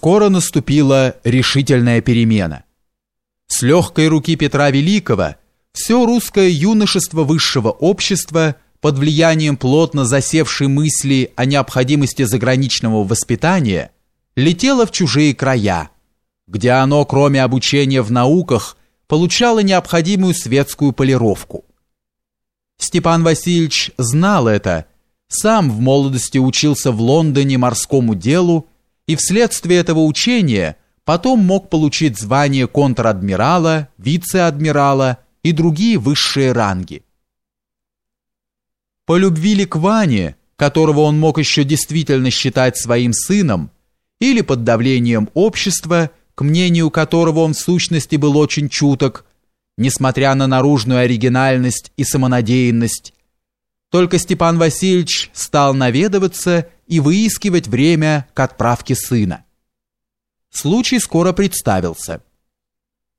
Скоро наступила решительная перемена. С легкой руки Петра Великого все русское юношество высшего общества под влиянием плотно засевшей мысли о необходимости заграничного воспитания летело в чужие края, где оно, кроме обучения в науках, получало необходимую светскую полировку. Степан Васильевич знал это, сам в молодости учился в Лондоне морскому делу и вследствие этого учения потом мог получить звание контр-адмирала, вице-адмирала и другие высшие ранги. По любви ли к Ване, которого он мог еще действительно считать своим сыном, или под давлением общества, к мнению которого он в сущности был очень чуток, несмотря на наружную оригинальность и самонадеянность, только Степан Васильевич стал наведываться и выискивать время к отправке сына. Случай скоро представился.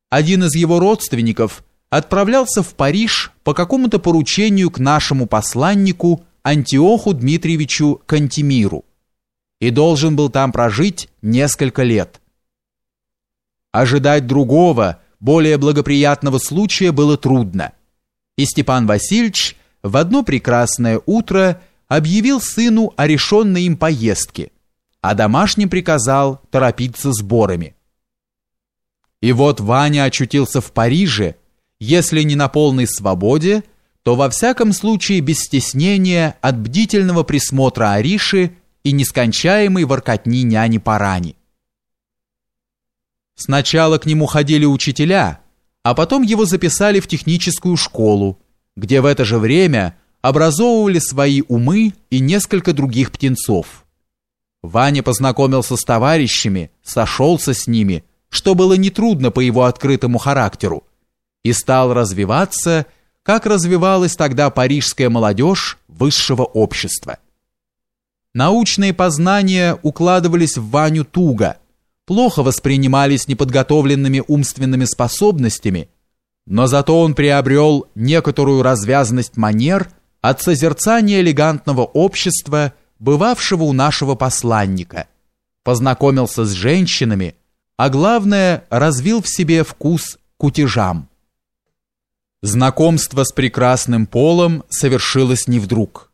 Один из его родственников отправлялся в Париж по какому-то поручению к нашему посланнику Антиоху Дмитриевичу Кантемиру и должен был там прожить несколько лет. Ожидать другого, более благоприятного случая было трудно, и Степан Васильевич в одно прекрасное утро объявил сыну о решенной им поездке, а домашним приказал торопиться сборами. И вот Ваня очутился в Париже, если не на полной свободе, то во всяком случае без стеснения от бдительного присмотра Ариши и нескончаемой воркотни няни Парани. Сначала к нему ходили учителя, а потом его записали в техническую школу, где в это же время образовывали свои умы и несколько других птенцов. Ваня познакомился с товарищами, сошелся с ними, что было нетрудно по его открытому характеру, и стал развиваться, как развивалась тогда парижская молодежь высшего общества. Научные познания укладывались в Ваню туго, плохо воспринимались неподготовленными умственными способностями – но зато он приобрел некоторую развязность манер от созерцания элегантного общества, бывавшего у нашего посланника, познакомился с женщинами, а главное, развил в себе вкус к утежам. Знакомство с прекрасным полом совершилось не вдруг.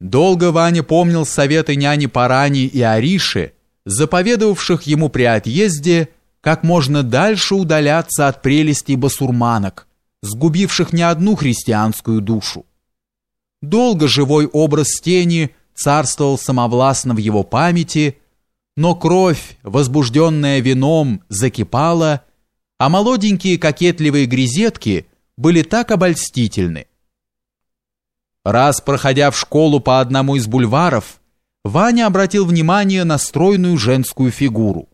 Долго Ваня помнил советы няни Парани и Ариши, заповедовавших ему при отъезде как можно дальше удаляться от прелестей басурманок, сгубивших не одну христианскую душу. Долго живой образ тени царствовал самовластно в его памяти, но кровь, возбужденная вином, закипала, а молоденькие кокетливые грезетки были так обольстительны. Раз, проходя в школу по одному из бульваров, Ваня обратил внимание на стройную женскую фигуру.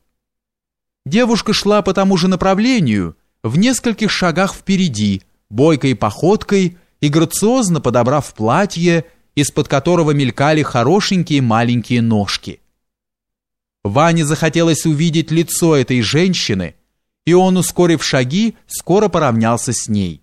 Девушка шла по тому же направлению, в нескольких шагах впереди, бойкой походкой и грациозно подобрав платье, из-под которого мелькали хорошенькие маленькие ножки. Ване захотелось увидеть лицо этой женщины, и он, ускорив шаги, скоро поравнялся с ней.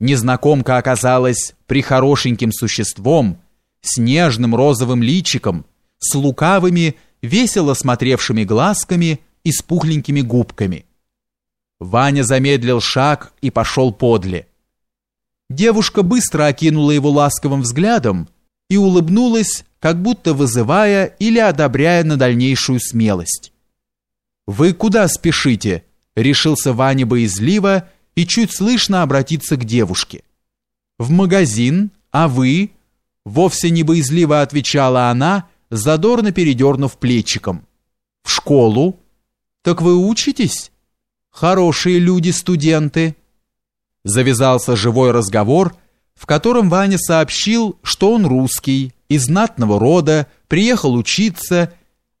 Незнакомка оказалась прихорошеньким существом, с нежным розовым личиком, с лукавыми, весело смотревшими глазками и с пухленькими губками. Ваня замедлил шаг и пошел подле. Девушка быстро окинула его ласковым взглядом и улыбнулась, как будто вызывая или одобряя на дальнейшую смелость. «Вы куда спешите?» — решился Ваня боязливо и чуть слышно обратиться к девушке. «В магазин, а вы?» — вовсе не боязливо отвечала она, задорно передернув плечиком. «В школу?» Так вы учитесь? Хорошие люди студенты. Завязался живой разговор, в котором Ваня сообщил, что он русский, из знатного рода, приехал учиться,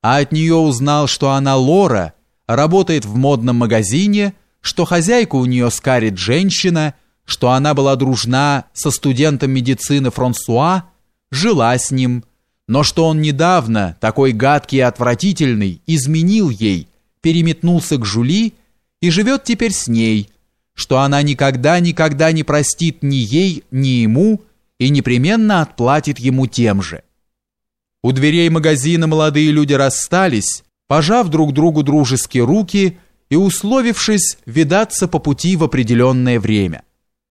а от нее узнал, что она Лора, работает в модном магазине, что хозяйка у нее скарит женщина, что она была дружна со студентом медицины Франсуа, жила с ним, но что он недавно, такой гадкий и отвратительный, изменил ей, переметнулся к Жули и живет теперь с ней, что она никогда-никогда не простит ни ей, ни ему и непременно отплатит ему тем же. У дверей магазина молодые люди расстались, пожав друг другу дружески руки и условившись видаться по пути в определенное время.